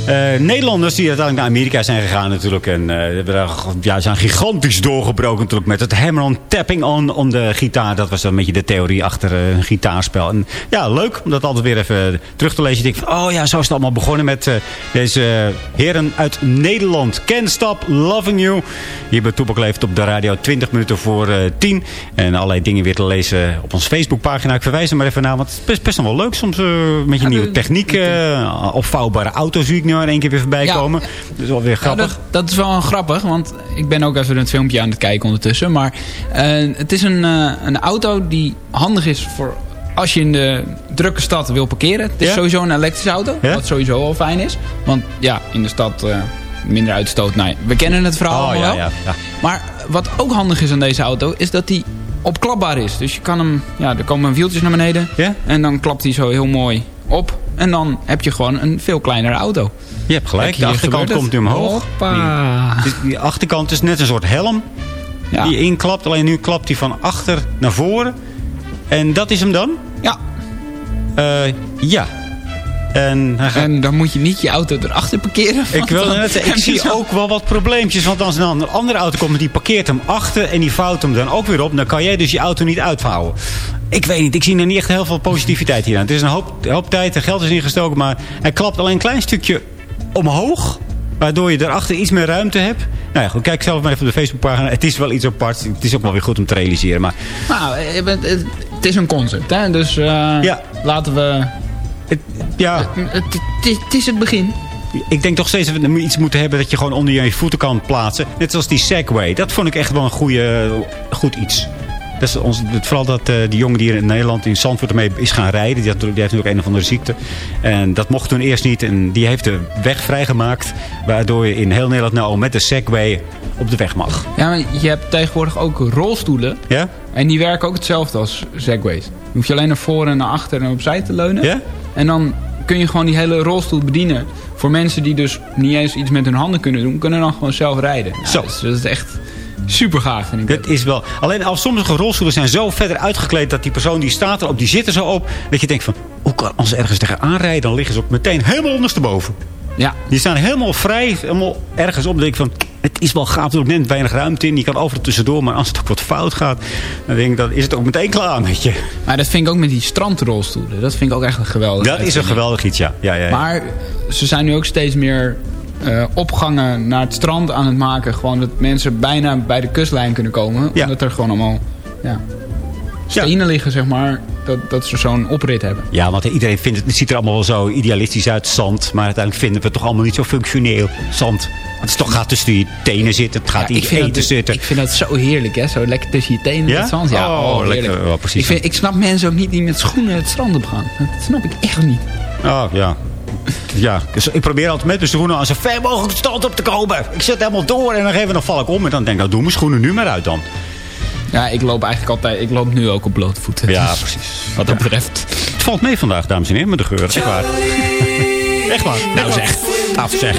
Eh, Nederlanders die uiteindelijk naar Amerika zijn gegaan natuurlijk. En eh, ja, zijn gigantisch doorgebroken natuurlijk met het hammer-on tapping on, on de gitaar. Dat was een beetje de theorie achter eh, een gitaarspel. En ja, leuk om dat altijd weer even terug te lezen. Ik denk van, oh ja, zo is het allemaal begonnen met deze heren uit Nederland. Can't Stop Loving You. Hier bij Toepak leeft op de radio 20 minuten voor eh 10. En allerlei dingen weer te lezen op onze Facebookpagina. Ik verwijs er maar even naar, want het is best, wel leuk soms met je nieuwe techniek. opvouwbare auto's zie ik nu in één keer weer voorbij Ja. komen. Dat is wel weer Ja, grappig. dat, dat is wel grappig, want ik ben ook even een filmpje aan het kijken ondertussen. Maar eh, het is een, eh, een auto die handig is voor als je in de drukke stad wil parkeren. Het is Ja? sowieso een elektrische auto, wat sowieso al fijn is. Want ja, in de stad eh, minder uitstoot. Nou, ja, we kennen het verhaal Oh, wel. Maar wat ook handig is aan deze auto, is dat die opklapbaar is. Dus je kan hem, ja, er komen wieltjes naar beneden. En dan klapt hij zo heel mooi op. En dan heb je gewoon een veel kleinere auto. Je hebt gelijk, Kijk, de achterkant komt nu omhoog. Die, die achterkant is net een soort helm Ja. die inklapt. Alleen nu klapt hij van achter naar voren. En dat is hem dan? Ja. Eh, ja. En, hij gaat- En dan moet je niet je auto erachter parkeren. ik, wil dan net, <laughs> ik zie zo- ook wel wat probleempjes. Want als er dan een andere auto komt, die parkeert hem achter... en die vouwt hem dan ook weer op... dan kan jij dus je auto niet uitvouwen. Ik weet niet, ik zie er niet echt heel veel positiviteit hier aan. Het is een hoop, hoop tijd, er geld is ingestoken... maar hij klapt alleen een klein stukje omhoog... waardoor je erachter iets meer ruimte hebt. Nou ja, goed, kijk zelf maar even op de Facebookpagina. Het is wel iets apart. Het is ook wel weer goed om te realiseren. Maar Nou, eh, het, het- het is een concept, hè? Dus eh, Ja. laten we... het, ja, Het, het, het- het is het begin. Ik denk toch steeds dat we iets moeten hebben dat je gewoon onder je voeten kan plaatsen. Net zoals die Segway. Dat vond ik echt wel een goede, goed iets. Dat is ons, het- vooral dat eh, die jongen die hier in Nederland in Zandvoort ermee is gaan rijden. Die, heeft natuurlijk een of andere ziekte. En dat mocht toen eerst niet. En die heeft de weg vrijgemaakt. Waardoor je in heel Nederland nou al met de Segway op de weg mag. Ja, maar je hebt tegenwoordig ook rolstoelen. Ja? En die werken ook hetzelfde als segways. Dan hoef je alleen naar voren en naar achter en opzij te leunen. Ja? En dan kun je gewoon die hele rolstoel bedienen. Voor mensen die dus niet eens iets met hun handen kunnen doen... kunnen dan gewoon zelf rijden. Nou, Zo. Dus dat is echt super gaaf, vind ik. Dat is wel. Alleen al sommige rolstoelen zijn zo verder uitgekleed dat die persoon die staat erop, die zit er zo op. Dat je denkt van, hoe kan als ze ergens tegen aanrijden, dan liggen ze ook meteen helemaal ondersteboven. Ja, Die staan helemaal vrij, helemaal ergens op. Dan denk ik van, het is wel gaaf, er net weinig ruimte in. Je kan overal tussendoor, maar als het ook wat fout gaat, dan denk ik, dan is het ook meteen klaar met je. maar dat vind ik ook met die strandrolstoelen. Dat vind ik ook echt een geweldig. Dat is een geweldig iets, ja. ja, ja, ja. Maar ze zijn nu ook steeds meer eh, opgangen naar het strand aan het maken. Gewoon dat mensen bijna bij de kustlijn kunnen komen. Ja. Omdat er gewoon allemaal ja, stenen liggen, zeg maar. Dat, dat ze zo'n oprit hebben. Ja, want iedereen vindt het, het ziet er allemaal wel zo idealistisch uit, zand. Maar uiteindelijk vinden we het toch allemaal niet zo functioneel, zand. Het is toch gaat tussen die tenen zitten, het gaat Ja, in vind eten dat, zitten. ik vind dat zo heerlijk, hè? Zo lekker tussen je tenen Ja? met zand. Ja, Oh, oh, lekker. Oh, precies. Ik, vind, ik snap mensen ook niet die met schoenen het strand op gaan. Dat snap ik echt niet. Oh, ja. Ja, dus ik probeer altijd met mijn schoenen aan zo ver mogelijk de stand op te komen. Ik zit helemaal door en dan geven dan val ik om. En dan denk ik, nou doe mijn schoenen nu maar uit dan. Ja, ik loop eigenlijk altijd... Ik loop nu ook op blote voeten. Ja, Dus precies. Wat dat betreft. Het valt mee vandaag, dames en heren, met de geur. Echt waar. Echt waar. Nou zeg. Af zeg.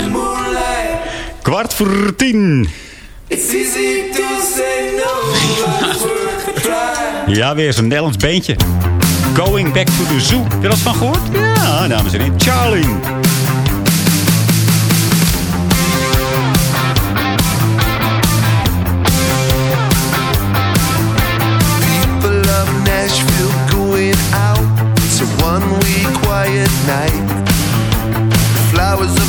Kwart voor tien. It's easy to say no. <laughs> Ja, weer zo'n Nederlands beentje. Going back to the zoo. Heb je wat van gehoord? Ja, dames en. Charlie. People of Nashville going out. It's a one-way quiet night. Flowers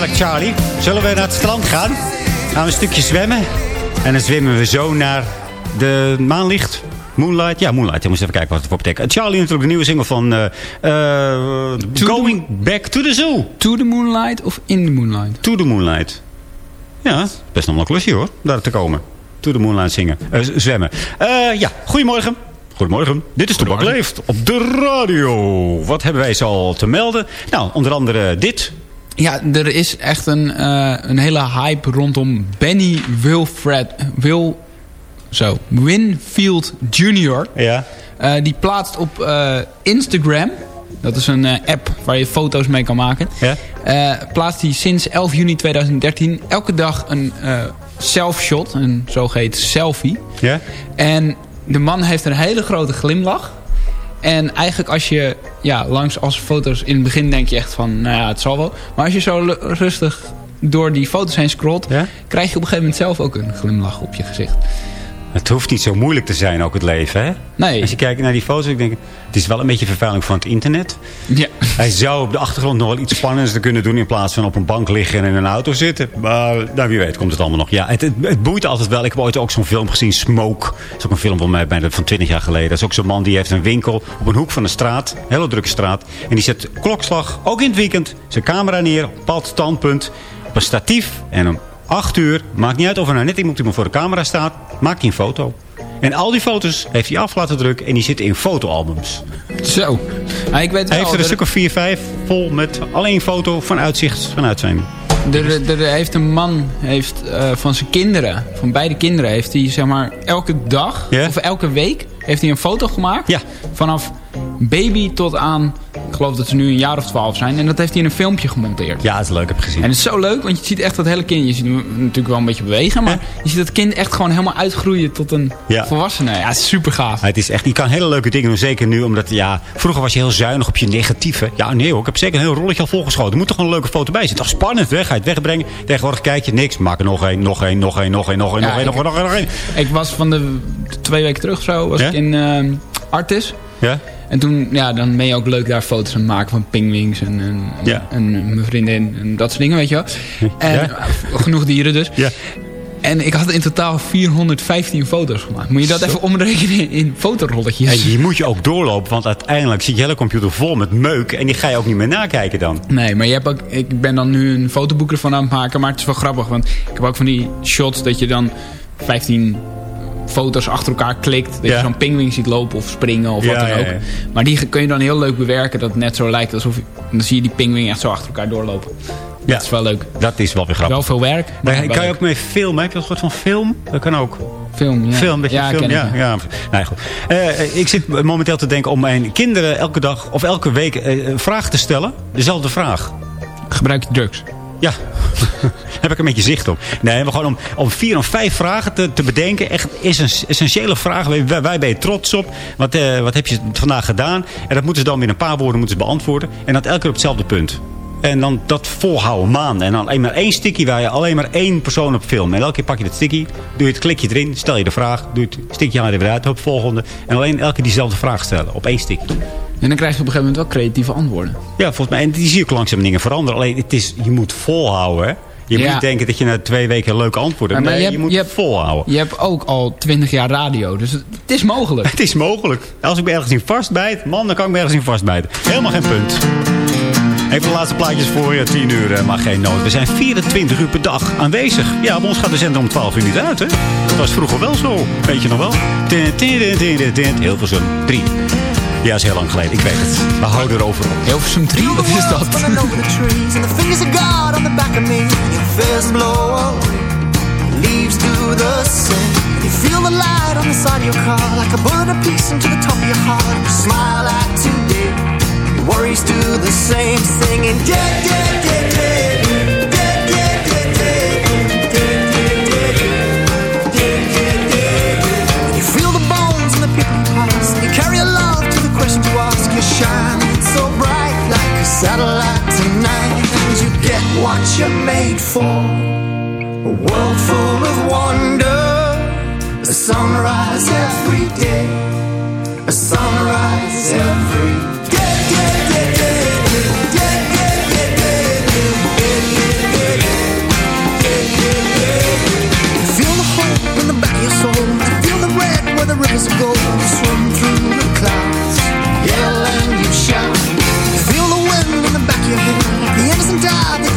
heerlijk, Charlie. Zullen we naar het strand gaan? Gaan we een stukje zwemmen? En dan zwemmen we zo naar de maanlicht. Moonlight? Ja, Moonlight. Je moest even kijken wat het voor betekent. Charlie natuurlijk een nieuwe single van... eh, eh, Going Back to the Zoo. To the Moonlight of In the Moonlight? To the Moonlight. Ja, best nog een klusje hoor, daar te komen. To the Moonlight zingen. Eh, zwemmen. Eh, ja, goedemorgen. Goedemorgen. Dit is Toebak Leeft op de radio. Wat hebben wij zo al te melden? Nou, onder andere dit. Ja, er is echt een, eh, een hele hype rondom Benny Wilfred... Wil, zo, Winfield Jr. Ja. Eh, die plaatst op eh, Instagram... Dat is een app waar je foto's mee kan maken. Ja. Plaatst hij sinds 11 juni 2013 elke dag een self-shot. Een zogeheten selfie. Ja. En de man heeft een hele grote glimlach. En eigenlijk als je ja, langs als foto's in het begin denk je echt van, nou ja, het zal wel. Maar als je zo rustig door die foto's heen scrolt, Ja? krijg je op een gegeven moment zelf ook een glimlach op je gezicht. Het hoeft niet zo moeilijk te zijn, ook het leven, hè? Nee. Als je kijkt naar die foto's, ik denk, het is wel een beetje vervuiling van het internet. Ja. Hij zou op de achtergrond nog wel iets spannends te kunnen doen... in plaats van op een bank liggen en in een auto zitten. Maar nou, wie weet komt het allemaal nog. Ja, het, het, het boeit altijd wel. Ik heb ooit ook zo'n film gezien, Smoke. Dat is ook een film van mij bijna van 20 jaar geleden. Dat is ook zo'n man die heeft een winkel op een hoek van een straat. Een hele drukke straat. En die zet klokslag, ook in het weekend, zijn camera neer... een bepaald standpunt, op een statief. En om 8 uur, maakt niet uit of er nou net iemand die voor de camera staat... maakt hij een foto. En al die foto's heeft hij af laten drukken en die zitten in fotoalbums. Zo. Ik weet Hij heeft er een stuk of vier, vijf vol met alleen foto van uitzicht vanuit zijn. Er, heeft een man heeft, eh, van zijn kinderen, van beide kinderen, heeft hij zeg maar elke dag of elke week heeft hij een foto gemaakt. Ja. Vanaf baby tot aan, ik geloof dat ze nu een jaar of twaalf zijn. En dat heeft hij in een filmpje gemonteerd. Ja, dat is leuk, heb ik gezien. En het is zo leuk, want je ziet echt dat hele kind, je ziet hem natuurlijk wel een beetje bewegen, maar je ziet dat kind echt gewoon helemaal uitgroeien tot een Ja. volwassene. Ja, super gaaf. Het is echt, je kan hele leuke dingen doen, zeker nu, omdat ja, vroeger was je heel zuinig op je negatieve. Ja, nee hoor, ik heb zeker een heel rolletje al volgeschoten. Er moet toch een leuke foto bij zitten. Toch spannend, hè? Ga je het wegbrengen. Tegenwoordig kijk je niks, maak er nog één, nog één, nog één, nog één, nog één, Ja, nog één, ik- nog één, nog één. Ik was van de twee weken terug zo, was ik in eh, Artis. Ja? En toen, ja, dan ben je ook leuk daar foto's aan maken van pingwings en, en, Ja. en mijn vriendin en dat soort dingen, weet je wel. En Ja? eh, genoeg dieren dus. Ja. En ik had in totaal 415 foto's gemaakt. Moet je dat Zo. even omrekenen in fotorolletjes? En die moet je ook doorlopen, want uiteindelijk zit je hele computer vol met meuk. En die ga je ook niet meer nakijken dan. Nee, maar je hebt ook, ik ben dan nu een fotoboek ervan aan het maken. Maar het is wel grappig, want ik heb ook van die shots dat je dan 15 foto's achter elkaar klikt. Dat Ja. je zo'n pingwing ziet lopen of springen of Ja, wat dan ook. ja. Maar die kun je dan heel leuk bewerken. Dat het net zo lijkt alsof... je- Dan zie je die pingwing echt zo achter elkaar doorlopen. Ja. Dat is wel leuk. Dat is wel weer grappig. Wel veel werk. Daar kan je ook mee filmen. Heb je dat gehoord van film? Dat kan ook. Film, ja. Film, dat je ja, film, ja, ik, ja. ja. Nou, goed. Eh, ik zit momenteel te denken om mijn kinderen elke dag of elke week eh, een vraag te stellen. Dezelfde vraag. Gebruik je drugs? Ja, <laughs> heb ik een beetje zicht op. Nee, maar gewoon om, om vier of vijf vragen te, te bedenken. Echt essen- essentiële vragen. Waar, waar ben je trots op? Wat, eh, wat heb je vandaag gedaan? En dat moeten ze dan in een paar woorden moeten ze beantwoorden. En dat elke keer op hetzelfde punt. En dan dat volhouden, maanden. En dan alleen maar één sticky waar je alleen maar één persoon op filmt. En elke keer pak je dat sticky, doe je het klikje erin, stel je de vraag, doe het sticky haal je er weer uit, volgende. En alleen elke diezelfde vraag stellen, op één sticky. En dan krijg je op een gegeven moment wel creatieve antwoorden. Ja, volgens mij. En die zie je ook langzaam dingen veranderen. Alleen, het is, je moet volhouden, hè. Je moet niet denken dat je na twee weken een leuke antwoord hebt. Maar Nee, je je, hebt- moet je hebt- volhouden. Je hebt ook al 20 jaar radio, dus het, het is mogelijk. <laughs> Het is mogelijk. Als ik me ergens in vastbijt, man, dan kan ik me ergens in vastbijten. Helemaal geen punt. Even de laatste plaatjes voor je. 10 uur eh, mag geen nood. We zijn 24 uur per dag aanwezig. Ja, bij ons gaat de zender om 12 uur niet uit, hè? Dat was vroeger wel zo. Weet je nog wel? Tin, tin. Hilversum 3. Ja, is heel lang geleden. Ik weet het. We houden erover op. Hilversum 3, wat is dat? Leaves the. You feel the light on the side of your car like a bullet into the top of your heart. You smile at today, your worries do the same, singing. satellite tonight and you get what you're made for. A world full of wonder, a sunrise every day, a sunrise every day. day, day, day. Feel the hope in the back of your soul. Feel the red where the rivers of gold swim through the clouds. Yell and you shout.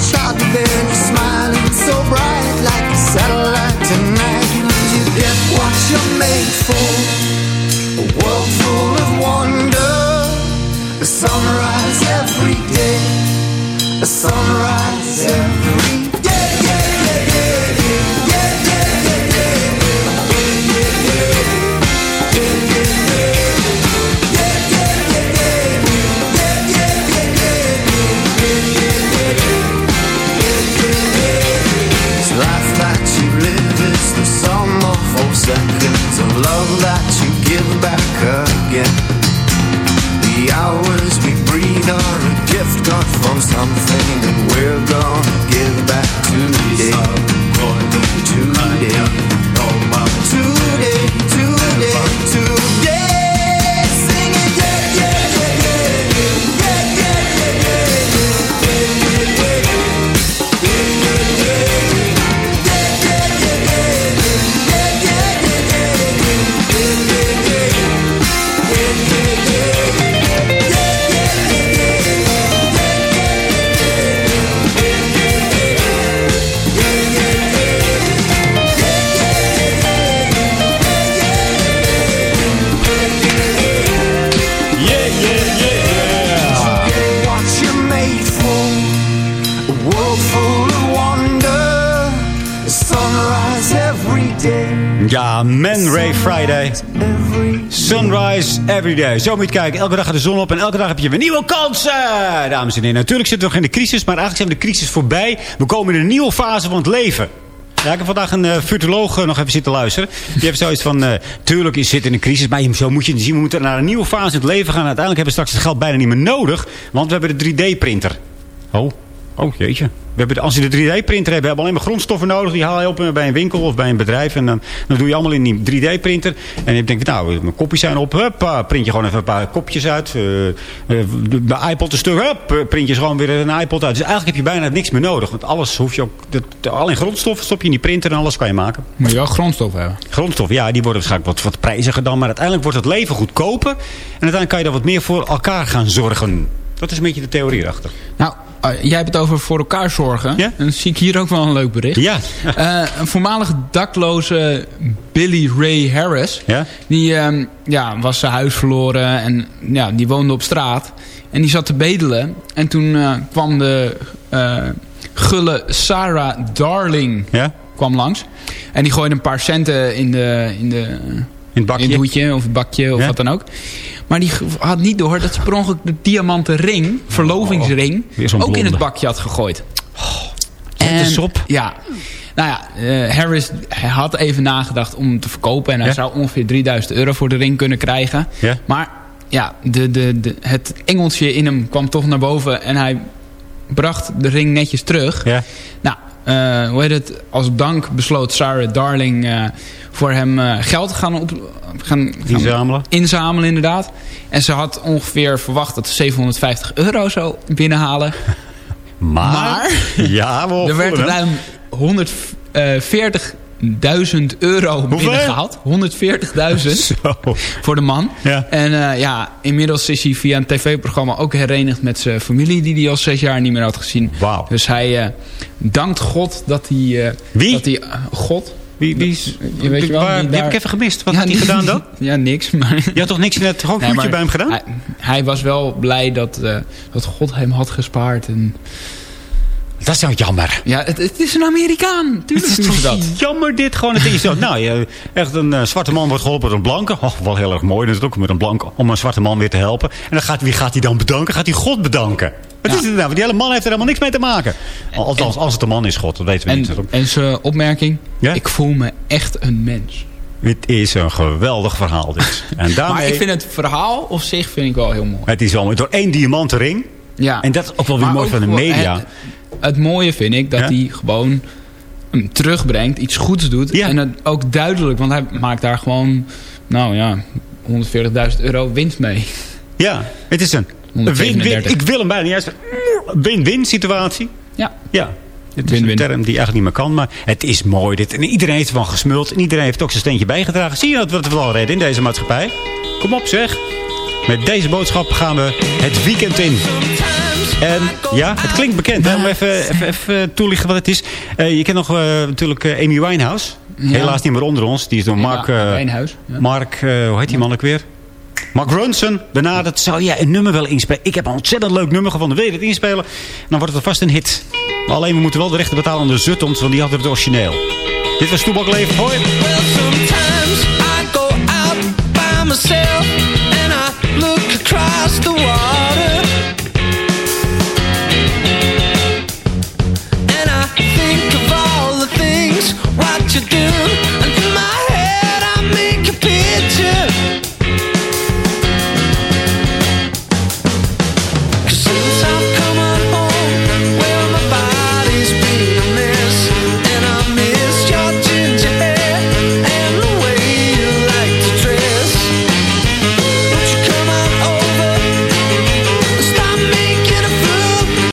shot Then you're smiling so bright Like a satellite tonight. You get what you're made for. A world full of wonder. A sunrise every day. A sunrise every day Zo moet je kijken. Elke dag gaat de zon op en elke dag heb je weer nieuwe kansen. Dames en heren, natuurlijk zitten we nog in de crisis. Maar eigenlijk zijn we de crisis voorbij. We komen in een nieuwe fase van het leven. Ja, ik heb vandaag een uh, eh, nog even zitten luisteren. Die heeft zoiets van, eh, tuurlijk is zit in een crisis, maar zo moet je zien. We moeten naar een nieuwe fase in het leven gaan. Uiteindelijk hebben we straks het geld bijna niet meer nodig. Want we hebben de 3D-printer. Oh, oh jeetje. We hebben, als je de 3D-printer hebt, hebben we alleen maar grondstoffen nodig. Die haal je op eh, bij een winkel of bij een bedrijf. En dan, dan doe je allemaal in die 3D-printer. En je denkt, nou, mijn kopjes zijn op. Hup, print je gewoon even een paar kopjes uit. Eh, de, iPod een stuk. Hup, print je gewoon weer een iPod uit. Dus eigenlijk heb je bijna niks meer nodig. Want alles hoef je ook... Dat, alleen grondstoffen stop je in die printer en alles kan je maken. Moet je wel grondstof hebben. Grondstoffen, ja, die worden waarschijnlijk wat, wat prijziger dan. Maar uiteindelijk wordt het leven goedkoper. En uiteindelijk kan je dan wat meer voor elkaar gaan zorgen. Dat is een beetje de theorie erachter. Nou, jij hebt het over voor elkaar zorgen. Ja? Dan zie ik hier ook wel een leuk bericht. Ja. Eh, een voormalig dakloze Billy Ray Harris. Ja? Die ehm, ja, was zijn huis verloren en ja, die woonde op straat. En die zat te bedelen. En toen eh, kwam de eh, gulle Sarah Darling Ja? kwam langs. En die gooide een paar centen in, de, in, de, het bakje? in het hoedje of het bakje of Ja? wat dan ook. Maar die had niet door dat ze per ongeluk de diamanten ring, verlovingsring, Oh, ook in het bakje had gegooid. zet eens op. Ja. Nou ja, eh, Harris hij had even nagedacht om hem te verkopen. En hij Ja? zou ongeveer 3000 euro voor de ring kunnen krijgen. Ja? Maar ja, de, de, de, het engeltje in hem kwam toch naar boven. En hij bracht de ring netjes terug. Ja? Nou, eh, hoe heet het, als dank besloot Sarah Darling eh, voor hem eh, geld te gaan, op, gaan, inzamelen. inzamelen. inderdaad. En ze had ongeveer verwacht dat ze 750 euro zou binnenhalen. maar, maar ja, we er werd ruim 140 140.000 euro binnengehaald. 140.000 <laughs> Zo. voor de man. Ja. En eh, ja, inmiddels is hij via een tv-programma ook herenigd met zijn familie... die hij al zes jaar niet meer had gezien. Dus hij eh, dankt God dat hij... eh, Wie? Dat hij, God. Wie, wie, is, Je weet je wel, waar- die daar- heb ik even gemist. Wat Ja, had hij gedaan dan? <laughs> Ja, niks. Maar... Je had toch niks in het Nee, bij hem gedaan? Hij, hij was wel blij dat, dat God hem had gespaard. En, Dat is nou jammer. ja, het, het is een Amerikaan. Tuurlijk Het is doen ze toch <laughs> dat. jammer dit gewoon. Het is zo, <laughs> nou, je, echt een eh, zwarte man wordt geholpen door een blanke. Oh, wel heel erg mooi natuurlijk, met een blanke. Om een zwarte man weer te helpen. En dan gaat, wie gaat hij dan bedanken? Gaat hij God bedanken? Wat Ja. is het nou? Want Die hele man heeft er helemaal niks mee te maken. Althans, als het een man is, God, dat weten we En, niet. en zijn opmerking, Ja? ik voel me echt een mens. Het is een geweldig verhaal dit. <laughs> En daarmee, Maar ik vind het verhaal op zich vind ik wel heel mooi. het is wel mooi. Door één diamanten ring. Ja. En dat is ook wel weer Maar mooi ook van de media. Het, het mooie vind ik dat Ja? hij gewoon hem terugbrengt, iets goeds doet. Ja. En het ook duidelijk, want hij maakt daar gewoon, nou ja, 140.000 euro winst mee. Ja, het is een win-win. 137. Ik wil hem bijna juist. Win-win situatie. Ja. Ja. Het is Win-win. een term die eigenlijk niet meer kan, maar het is mooi dit. En iedereen heeft ervan gesmuld. En iedereen heeft ook zijn steentje bijgedragen. Zie je dat we wel redden in deze maatschappij? Kom op zeg. Met deze boodschap gaan we het weekend in. En ja, het klinkt bekend. Hè? Om even, even, even toelichten wat het is. Eh, je kent nog eh, natuurlijk eh, Amy Winehouse. Helaas niet meer onder ons. Die is door Mark... Eh, Wijnhuis, ja. Mark, eh, hoe heet die man ook weer? Mark Ronson, benaderd. Zou jij een nummer wel inspelen? Ik heb een ontzettend leuk nummer gevonden. Wil je het inspelen? Dan wordt het vast een hit. Alleen we moeten wel de rechten betalen aan de Zuttons, want die hadden het origineel. Dit was Toebak Leven. Hoi!